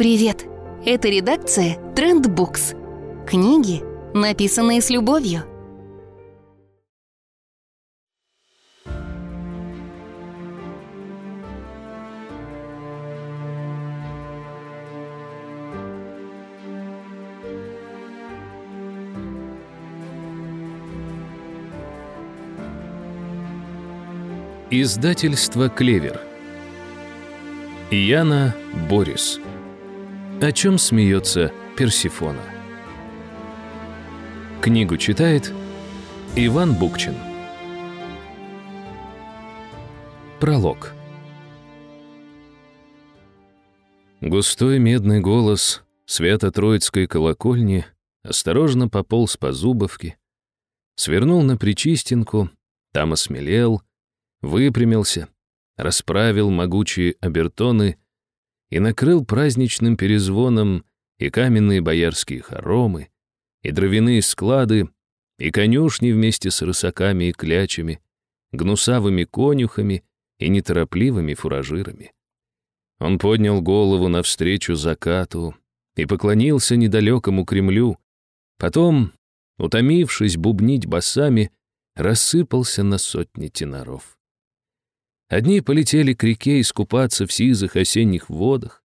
Привет! Это редакция Трендбукс. Книги, написанные с любовью. Издательство «Клевер». Яна Борис. О чем смеется Персифона? Книгу читает Иван Букчин. Пролог. Густой медный голос Свято-Троицкой колокольни осторожно пополз по зубовке, свернул на Причистинку, там осмелел — выпрямился, расправил могучие обертоны и накрыл праздничным перезвоном и каменные боярские хоромы, и дровяные склады, и конюшни вместе с рысаками и клячами, гнусавыми конюхами и неторопливыми фуражирами. Он поднял голову навстречу закату и поклонился недалекому Кремлю, потом, утомившись бубнить басами, рассыпался на сотни теноров. Одни полетели к реке искупаться в сизых осенних водах,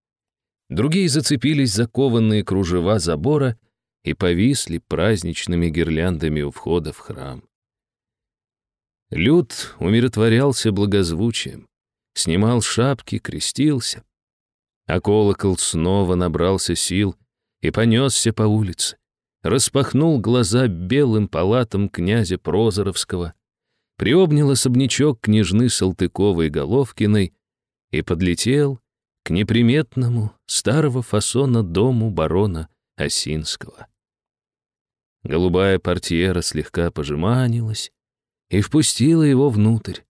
другие зацепились за кованные кружева забора и повисли праздничными гирляндами у входа в храм. Люд умиротворялся благозвучием, снимал шапки, крестился, а колокол снова набрался сил и понесся по улице, распахнул глаза белым палатам князя Прозоровского — приобнял особнячок княжны Салтыковой-Головкиной и подлетел к неприметному старого фасона дому барона Осинского. Голубая портьера слегка пожеманилась и впустила его внутрь.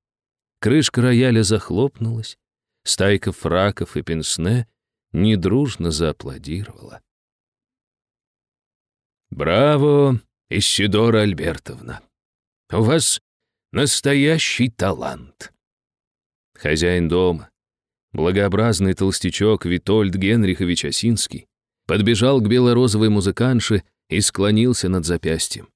Крышка рояля захлопнулась, стайка фраков и пенсне недружно зааплодировала. «Браво, Исидора Альбертовна! У вас Настоящий талант. Хозяин дома, благообразный толстячок Витольд Генрихович Осинский, подбежал к белорозовой музыканше и склонился над запястьем.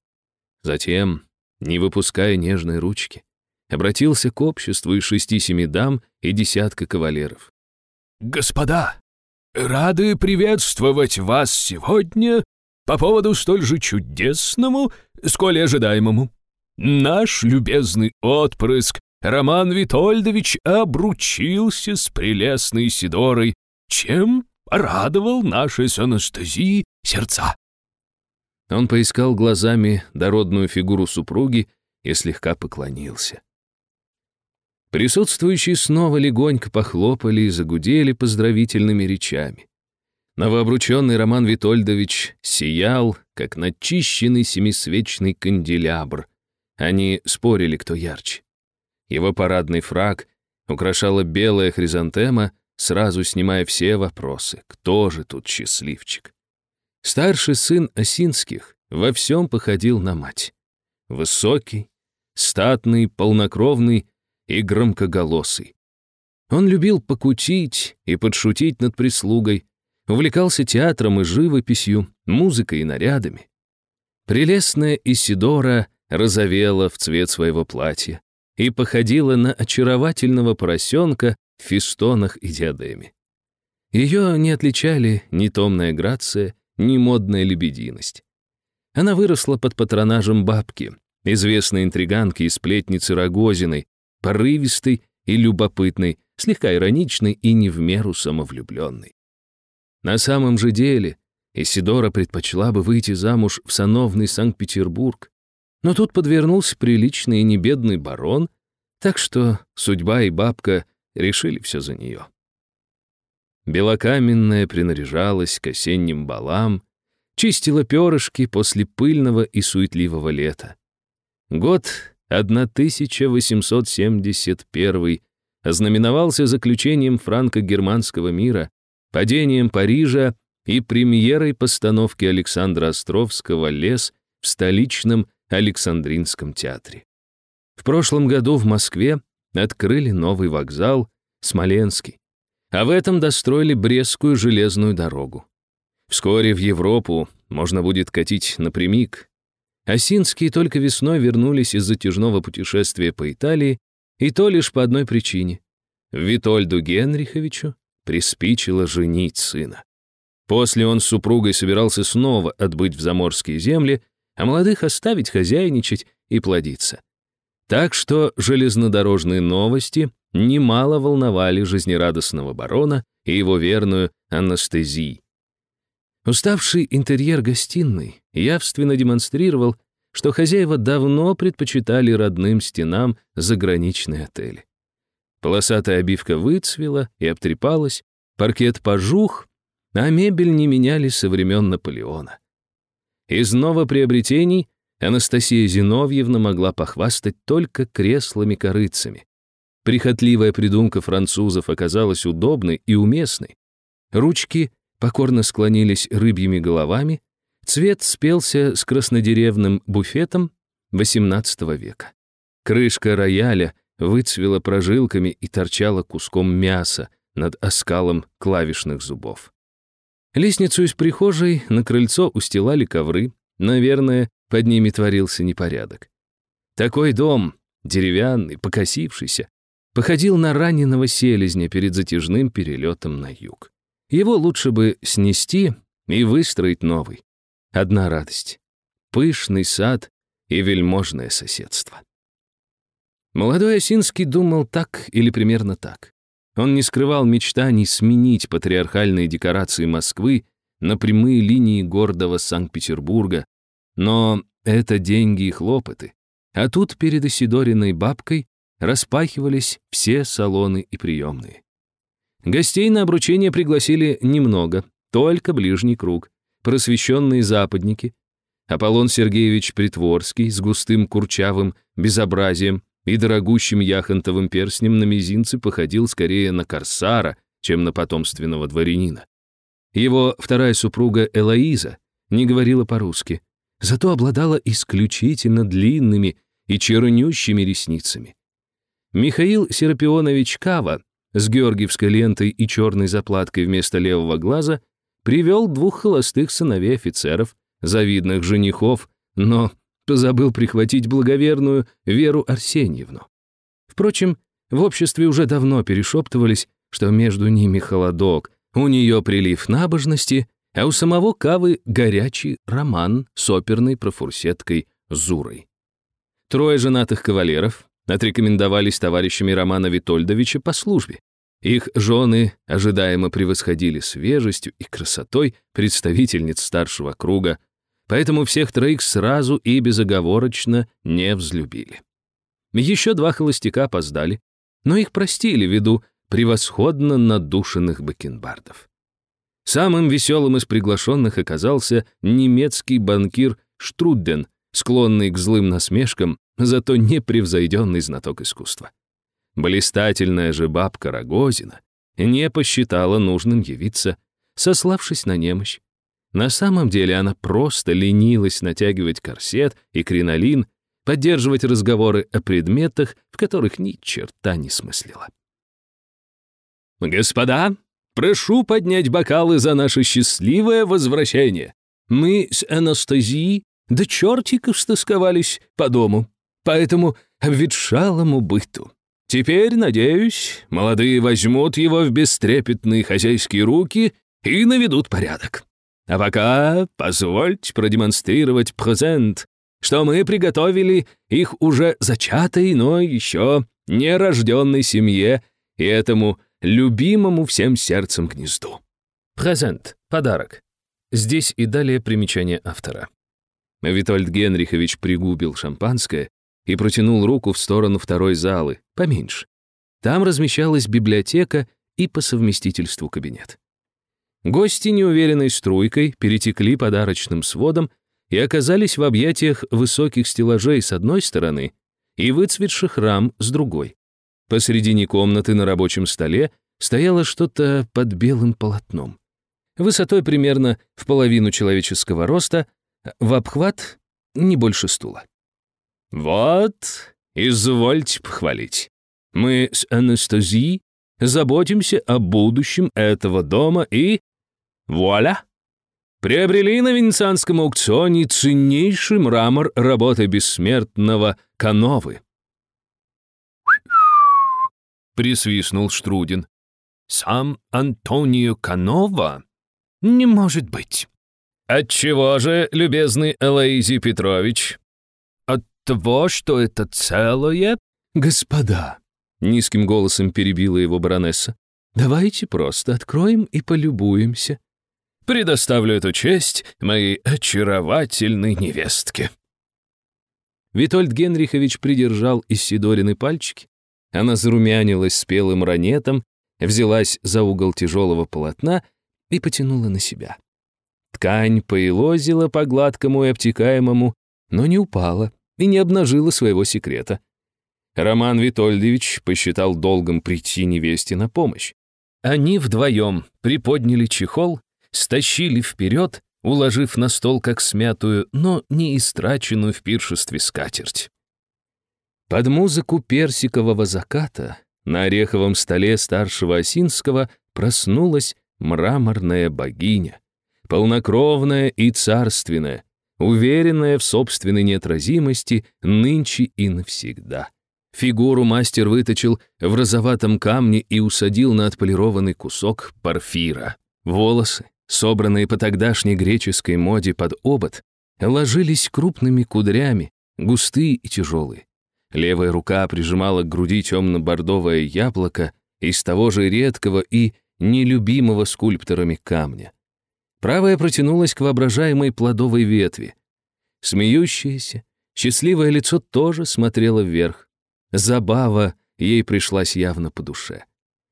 Затем, не выпуская нежной ручки, обратился к обществу из шести-семи дам и десятка кавалеров. «Господа, рады приветствовать вас сегодня по поводу столь же чудесному, сколь ожидаемому. Наш любезный отпрыск Роман Витольдович обручился с прелестной Сидорой, чем порадовал нашей с Анастазией сердца. Он поискал глазами дородную фигуру супруги и слегка поклонился. Присутствующие снова легонько похлопали и загудели поздравительными речами. Новообрученный Роман Витольдович сиял, как начищенный семисвечный канделябр, они спорили, кто ярче. Его парадный фраг украшала белая хризантема, сразу снимая все вопросы, кто же тут счастливчик. Старший сын Осинских во всем походил на мать. Высокий, статный, полнокровный и громкоголосый. Он любил покутить и подшутить над прислугой, увлекался театром и живописью, музыкой и нарядами. Прелестная Исидора розовела в цвет своего платья и походила на очаровательного поросенка в фистонах и диадеме. Ее не отличали ни томная грация, ни модная лебединость. Она выросла под патронажем бабки, известной интриганки и сплетницы Рогозиной, порывистой и любопытной, слегка ироничной и не в меру самовлюбленной. На самом же деле Исидора предпочла бы выйти замуж в сановный Санкт-Петербург, но тут подвернулся приличный и небедный барон, так что судьба и бабка решили все за нее. Белокаменная принаряжалась к осенним балам, чистила перышки после пыльного и суетливого лета. Год 1871 ознаменовался заключением франко-германского мира, падением Парижа и премьерой постановки Александра Островского «Лес» в столичном Александринском театре. В прошлом году в Москве открыли новый вокзал Смоленский. а в этом достроили Брестскую железную дорогу. Вскоре в Европу можно будет катить напрямик. Осинские только весной вернулись из затяжного путешествия по Италии, и то лишь по одной причине. Витольду Генриховичу приспичило женить сына. После он с супругой собирался снова отбыть в заморские земли, а молодых оставить хозяйничать и плодиться. Так что железнодорожные новости немало волновали жизнерадостного барона и его верную Анастезии. Уставший интерьер гостиной явственно демонстрировал, что хозяева давно предпочитали родным стенам заграничные отели. Полосатая обивка выцвела и обтрепалась, паркет пожух, а мебель не меняли со времен Наполеона. Из новоприобретений Анастасия Зиновьевна могла похвастать только креслами-корыцами. Прихотливая придумка французов оказалась удобной и уместной. Ручки покорно склонились рыбьими головами, цвет спелся с краснодеревным буфетом XVIII века. Крышка рояля выцвела прожилками и торчала куском мяса над оскалом клавишных зубов. Лестницу из прихожей на крыльцо устилали ковры, наверное, под ними творился непорядок. Такой дом, деревянный, покосившийся, походил на раненого селезня перед затяжным перелетом на юг. Его лучше бы снести и выстроить новый. Одна радость — пышный сад и вельможное соседство. Молодой Осинский думал так или примерно так. Он не скрывал мечтаний сменить патриархальные декорации Москвы на прямые линии гордого Санкт-Петербурга, но это деньги и хлопоты. А тут перед Исидориной бабкой распахивались все салоны и приемные. Гостей на обручение пригласили немного, только ближний круг, просвещенные западники. Аполлон Сергеевич Притворский с густым курчавым безобразием и дорогущим яхонтовым перстнем на мизинце походил скорее на корсара, чем на потомственного дворянина. Его вторая супруга Элоиза не говорила по-русски, зато обладала исключительно длинными и чернющими ресницами. Михаил Серапионович Кава с георгиевской лентой и черной заплаткой вместо левого глаза привел двух холостых сыновей офицеров, завидных женихов, но позабыл прихватить благоверную Веру Арсеньевну. Впрочем, в обществе уже давно перешептывались, что между ними холодок, у нее прилив набожности, а у самого Кавы горячий роман с оперной профурсеткой Зурой. Трое женатых кавалеров, отрекомендовались товарищами Романа Витольдовича по службе. Их жены ожидаемо превосходили свежестью и красотой представительниц старшего круга, поэтому всех троих сразу и безоговорочно не взлюбили. Еще два холостяка опоздали, но их простили ввиду превосходно надушенных бакенбардов. Самым веселым из приглашенных оказался немецкий банкир Штрудден, склонный к злым насмешкам зато непревзойденный знаток искусства. Блистательная же бабка Рогозина не посчитала нужным явиться, сославшись на немощь. На самом деле она просто ленилась натягивать корсет и кринолин, поддерживать разговоры о предметах, в которых ни черта не смыслила. «Господа, прошу поднять бокалы за наше счастливое возвращение. Мы с Анастазией до чертиков стосковались по дому по этому обветшалому быту. Теперь, надеюсь, молодые возьмут его в бестрепетные хозяйские руки и наведут порядок. А пока позвольте продемонстрировать презент, что мы приготовили их уже зачатой, но еще нерожденной семье и этому любимому всем сердцем гнезду. Презент, подарок. Здесь и далее примечание автора. Витольд Генрихович пригубил шампанское и протянул руку в сторону второй залы, поменьше. Там размещалась библиотека и по совместительству кабинет. Гости неуверенной струйкой перетекли подарочным сводом и оказались в объятиях высоких стеллажей с одной стороны и выцветших рам с другой. Посредине комнаты на рабочем столе стояло что-то под белым полотном. Высотой примерно в половину человеческого роста, в обхват не больше стула. «Вот, извольте похвалить. Мы с Анастазией заботимся о будущем этого дома и... Вуаля! Приобрели на венецианском аукционе ценнейший мрамор работы бессмертного Кановы. Присвистнул Штрудин. «Сам Антонио Канова? Не может быть». «Отчего же, любезный Элоизий Петрович?» «От того, что это целое...» «Господа», — низким голосом перебила его баронесса, «давайте просто откроем и полюбуемся». «Предоставлю эту честь моей очаровательной невестке». Витольд Генрихович придержал из Сидорины пальчики. Она зарумянилась спелым ранетом, взялась за угол тяжелого полотна и потянула на себя. Ткань поелозила по гладкому и обтекаемому, но не упала и не обнажила своего секрета. Роман Витольдович посчитал долгом прийти невесте на помощь. Они вдвоем приподняли чехол, стащили вперед, уложив на стол как смятую, но не истраченную в пиршестве скатерть. Под музыку персикового заката на ореховом столе старшего Осинского проснулась мраморная богиня полнокровная и царственная, уверенная в собственной неотразимости нынче и навсегда. Фигуру мастер выточил в розоватом камне и усадил на отполированный кусок порфира. Волосы, собранные по тогдашней греческой моде под обод, ложились крупными кудрями, густые и тяжелые. Левая рука прижимала к груди темно-бордовое яблоко из того же редкого и нелюбимого скульпторами камня. Правая протянулась к воображаемой плодовой ветви. Смеющееся, счастливое лицо тоже смотрело вверх. Забава ей пришлась явно по душе.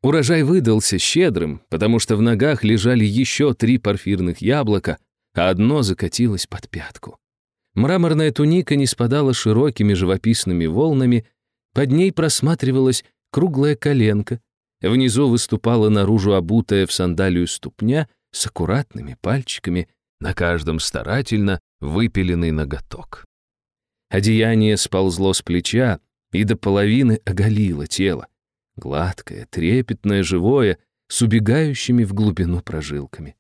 Урожай выдался щедрым, потому что в ногах лежали еще три порфирных яблока, а одно закатилось под пятку. Мраморная туника не спадала широкими живописными волнами, под ней просматривалась круглая коленка, внизу выступала наружу обутая в сандалию ступня, с аккуратными пальчиками, на каждом старательно выпиленный ноготок. Одеяние сползло с плеча и до половины оголило тело. Гладкое, трепетное, живое, с убегающими в глубину прожилками.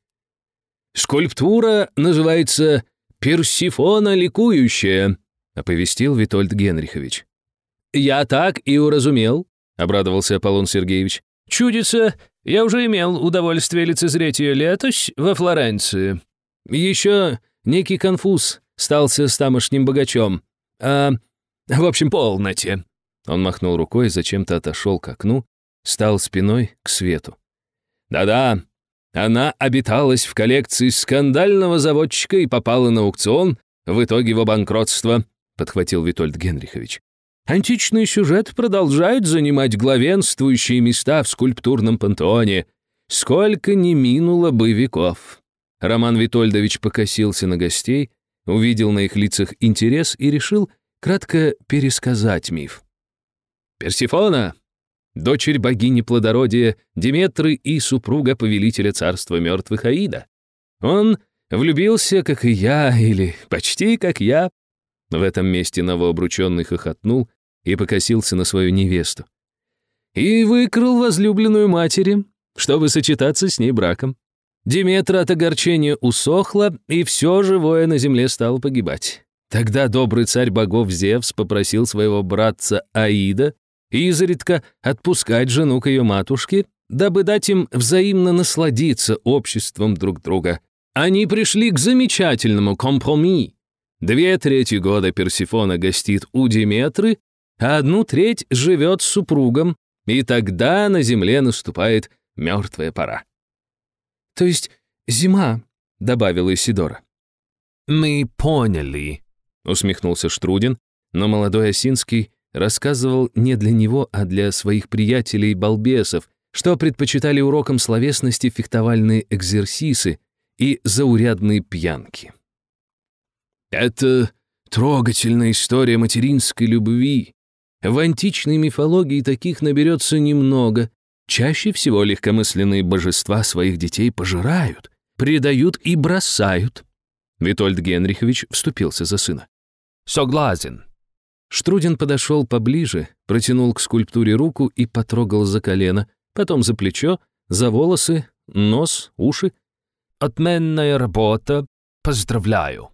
«Скульптура называется «Персифона ликующая», — оповестил Витольд Генрихович. «Я так и уразумел», — обрадовался Аполлон Сергеевич. «Чудится, я уже имел удовольствие лицезреть ее летось во Флоренции. Еще некий конфуз стался с тамошним богачом. А, в общем, полноте». Он махнул рукой, зачем-то отошел к окну, стал спиной к свету. «Да-да, она обиталась в коллекции скандального заводчика и попала на аукцион, в итоге его банкротство», — подхватил Витольд Генрихович. Античный сюжет продолжает занимать главенствующие места в скульптурном пантеоне. Сколько ни минуло бы веков. Роман Витольдович покосился на гостей, увидел на их лицах интерес и решил кратко пересказать миф. Персифона, дочерь богини плодородия Диметры и супруга повелителя царства мертвых Аида. Он влюбился, как и я, или почти как я. В этом месте новообрученный хохотнул, и покосился на свою невесту. И выкрал возлюбленную матери, чтобы сочетаться с ней браком. Диметра от огорчения усохла, и все живое на земле стало погибать. Тогда добрый царь богов Зевс попросил своего братца Аида изредка отпускать жену к ее матушке, дабы дать им взаимно насладиться обществом друг друга. Они пришли к замечательному компромисс. Две трети года Персифона гостит у Диметры, а одну треть живет с супругом, и тогда на земле наступает мертвая пора. «То есть зима», — добавила Исидора. «Мы поняли», — усмехнулся Штрудин, но молодой Осинский рассказывал не для него, а для своих приятелей-балбесов, что предпочитали урокам словесности фехтовальные экзерсисы и заурядные пьянки. «Это трогательная история материнской любви», в античной мифологии таких наберется немного. Чаще всего легкомысленные божества своих детей пожирают, предают и бросают. Витольд Генрихович вступился за сына. «Согласен». Штрудин подошел поближе, протянул к скульптуре руку и потрогал за колено, потом за плечо, за волосы, нос, уши. Отменная работа. Поздравляю.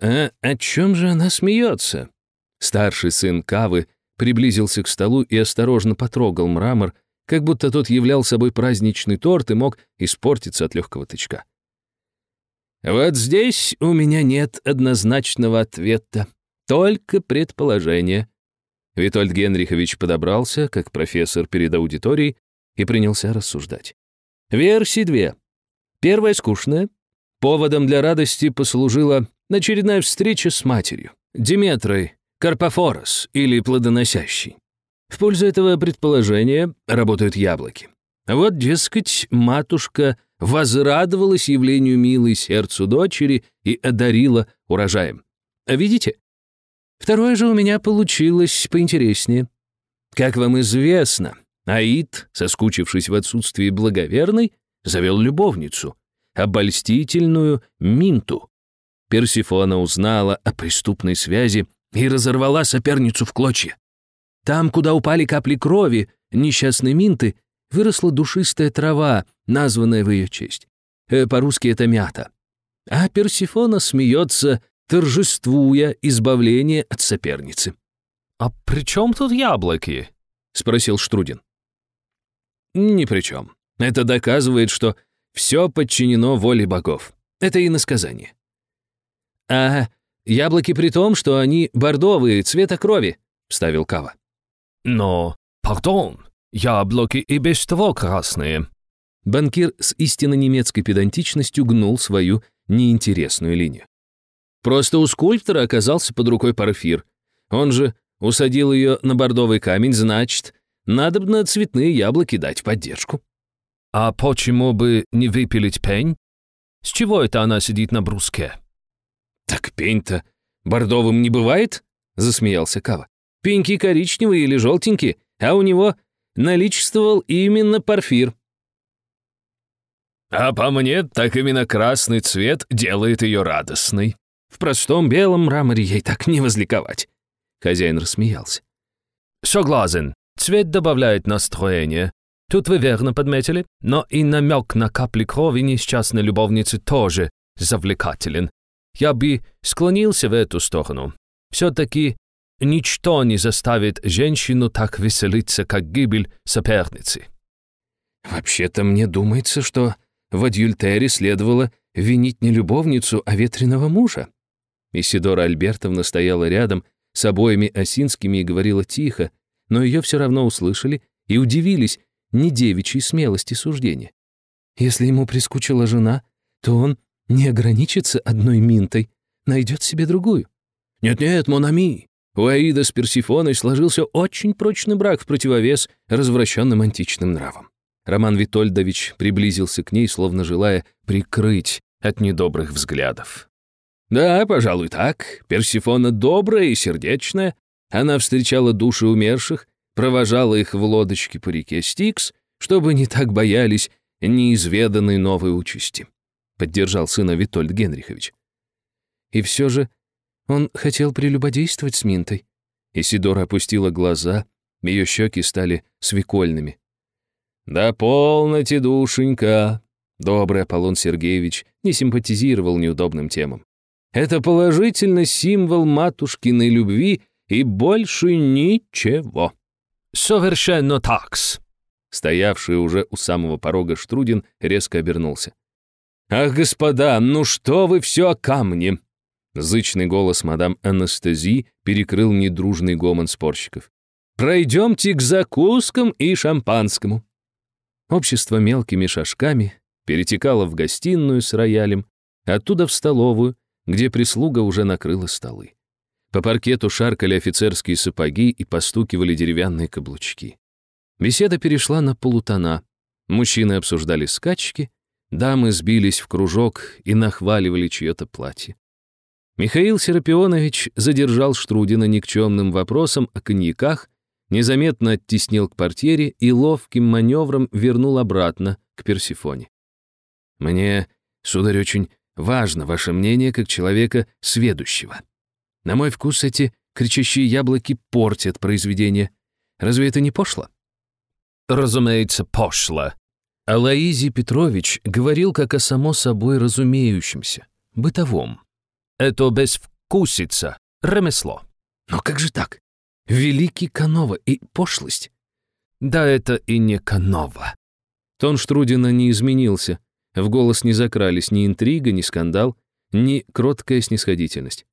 А о чем же она смеется? Старший сын Кавы приблизился к столу и осторожно потрогал мрамор, как будто тот являл собой праздничный торт и мог испортиться от легкого тычка. Вот здесь у меня нет однозначного ответа, только предположение. Витольд Генрихович подобрался, как профессор перед аудиторией, и принялся рассуждать. Версии две. Первая скучная. Поводом для радости послужила очередная встреча с матерью, Диметрой Карпофорос или плодоносящий. В пользу этого предположения работают яблоки. Вот, дескать, матушка возрадовалась явлению милой сердцу дочери и одарила урожаем. Видите? Второе же у меня получилось поинтереснее. Как вам известно, Аид, соскучившись в отсутствии благоверной, завел любовницу, обольстительную Минту. Персифона узнала о преступной связи и разорвала соперницу в клочья. Там, куда упали капли крови несчастной Минты, выросла душистая трава, названная в ее честь. Э, по-русски это мята. А Персифона смеется, торжествуя избавление от соперницы. «А при чем тут яблоки?» — спросил Штрудин. Ни при чем. Это доказывает, что все подчинено воле богов. Это иносказание. А яблоки при том, что они бордовые, цвета крови, вставил Кава. Но, пардон, яблоки и без того красные. Банкир с истинно немецкой педантичностью гнул свою неинтересную линию. Просто у скульптора оказался под рукой парфир. Он же усадил ее на бордовый камень, значит, Надобно цветные яблоки дать поддержку. А почему бы не выпилить пень? С чего это она сидит на бруске? Так пень-то бордовым не бывает? Засмеялся Кава. Пеньки коричневые или желтенькие, а у него наличествовал именно парфир. А по мне, так именно красный цвет делает ее радостной. В простом белом мраморе ей так не возликовать. Хозяин рассмеялся. Согласен, Цвет добавляет настроение. Тут вы верно подметили, но и намек на капли крови несчастной любовницы тоже завлекателен. Я бы склонился в эту сторону. Все-таки ничто не заставит женщину так веселиться, как гибель соперницы. Вообще-то мне думается, что в адюльтере следовало винить не любовницу, а ветреного мужа. Исидора Альбертовна стояла рядом с обоими осинскими и говорила тихо, но ее все равно услышали и удивились не девичьей смелости суждения. Если ему прискучила жена, то он не ограничится одной минтой, найдет себе другую. Нет-нет, Монами, у Аида с Персифоной сложился очень прочный брак в противовес развращенным античным нравам. Роман Витольдович приблизился к ней, словно желая прикрыть от недобрых взглядов. Да, пожалуй, так. Персифона добрая и сердечная, она встречала души умерших, провожала их в лодочке по реке Стикс, чтобы не так боялись неизведанной новой участи. Поддержал сына Витольд Генрихович. И все же он хотел прелюбодействовать с Минтой. Исидора опустила глаза, ее щеки стали свекольными. «Да полноте, душенька!» Добрый Аполлон Сергеевич не симпатизировал неудобным темам. «Это положительно символ матушкиной любви и больше ничего. Совершенно такс. Стоявший уже у самого порога Штрудин резко обернулся. «Ах, господа, ну что вы все о камне?» Зычный голос мадам Анастазии перекрыл недружный гомон спорщиков. «Пройдемте к закускам и шампанскому». Общество мелкими шажками перетекало в гостиную с роялем, оттуда в столовую, где прислуга уже накрыла столы. По паркету шаркали офицерские сапоги и постукивали деревянные каблучки. Беседа перешла на полутона. Мужчины обсуждали скачки, дамы сбились в кружок и нахваливали чье-то платье. Михаил Серапионович задержал Штрудина никчемным вопросом о коньяках, незаметно оттеснил к портьере и ловким маневром вернул обратно к Персифоне. «Мне, сударь, очень важно ваше мнение как человека сведущего», на мой вкус эти кричащие яблоки портят произведение. Разве это не пошло? разумеется, пошло. Алаизий Петрович говорил как о само собой разумеющемся, бытовом. Это безвкусица, ремесло. Но как же так? Великий Канова и пошлость. Да это и не Канова. Тон Штрудина не изменился. В голос не закрались ни интрига, ни скандал, ни кроткая снисходительность.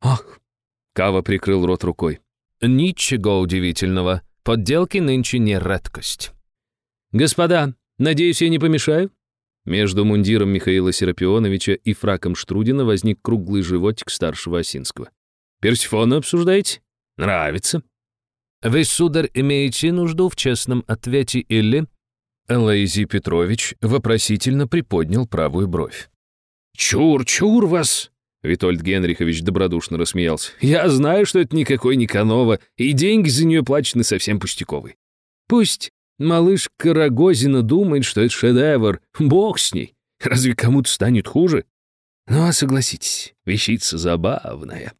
«Ах!» — Кава прикрыл рот рукой. Ничего удивительного. Подделки нынче не редкость. «Господа, надеюсь, я не помешаю?» Между мундиром Михаила Серапионовича и фраком Штрудина возник круглый животик старшего Осинского. «Персифона обсуждаете? Нравится?» «Вы, сударь, имеете нужду в честном ответе или...» Элайзий Петрович вопросительно приподнял правую бровь. «Чур, чур вас!» Витольд Генрихович добродушно рассмеялся. «Я знаю, что это никакой не Канова, и деньги за нее плачены совсем пустяковые. Пусть малыш Карагозина думает, что это шедевр, бог с ней. Разве кому-то станет хуже? Ну, а согласитесь, вещица забавная».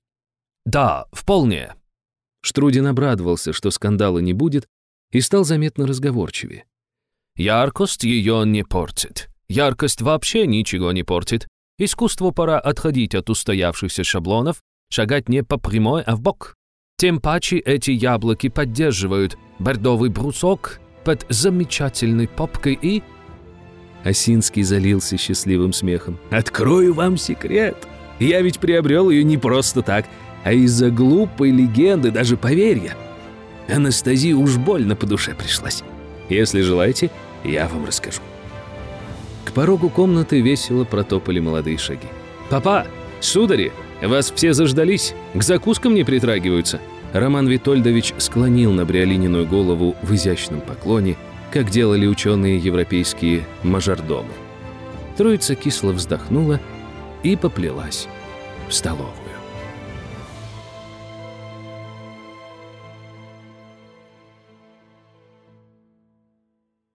«Да, вполне». Штрудин обрадовался, что скандала не будет, и стал заметно разговорчивее. Яркость ее не портит. Яркость вообще ничего не портит. Искусству пора отходить от устоявшихся шаблонов, шагать не по прямой, а в бок. Тем паче эти яблоки поддерживают бордовый брусок под замечательной попкой и... Осинский залился счастливым смехом. «Открою вам секрет. Я ведь приобрел ее не просто так, а из-за глупой легенды, даже поверья. Анастасия уж больно по душе пришлась. Если желаете, я вам расскажу. К порогу комнаты весело протопали молодые шаги. «Папа! Судари! Вас все заждались! К закускам не притрагиваются!» Роман Витольдович склонил на Бриолининую голову в изящном поклоне, как делали ученые европейские мажордомы. Троица кисло вздохнула и поплелась в столовую.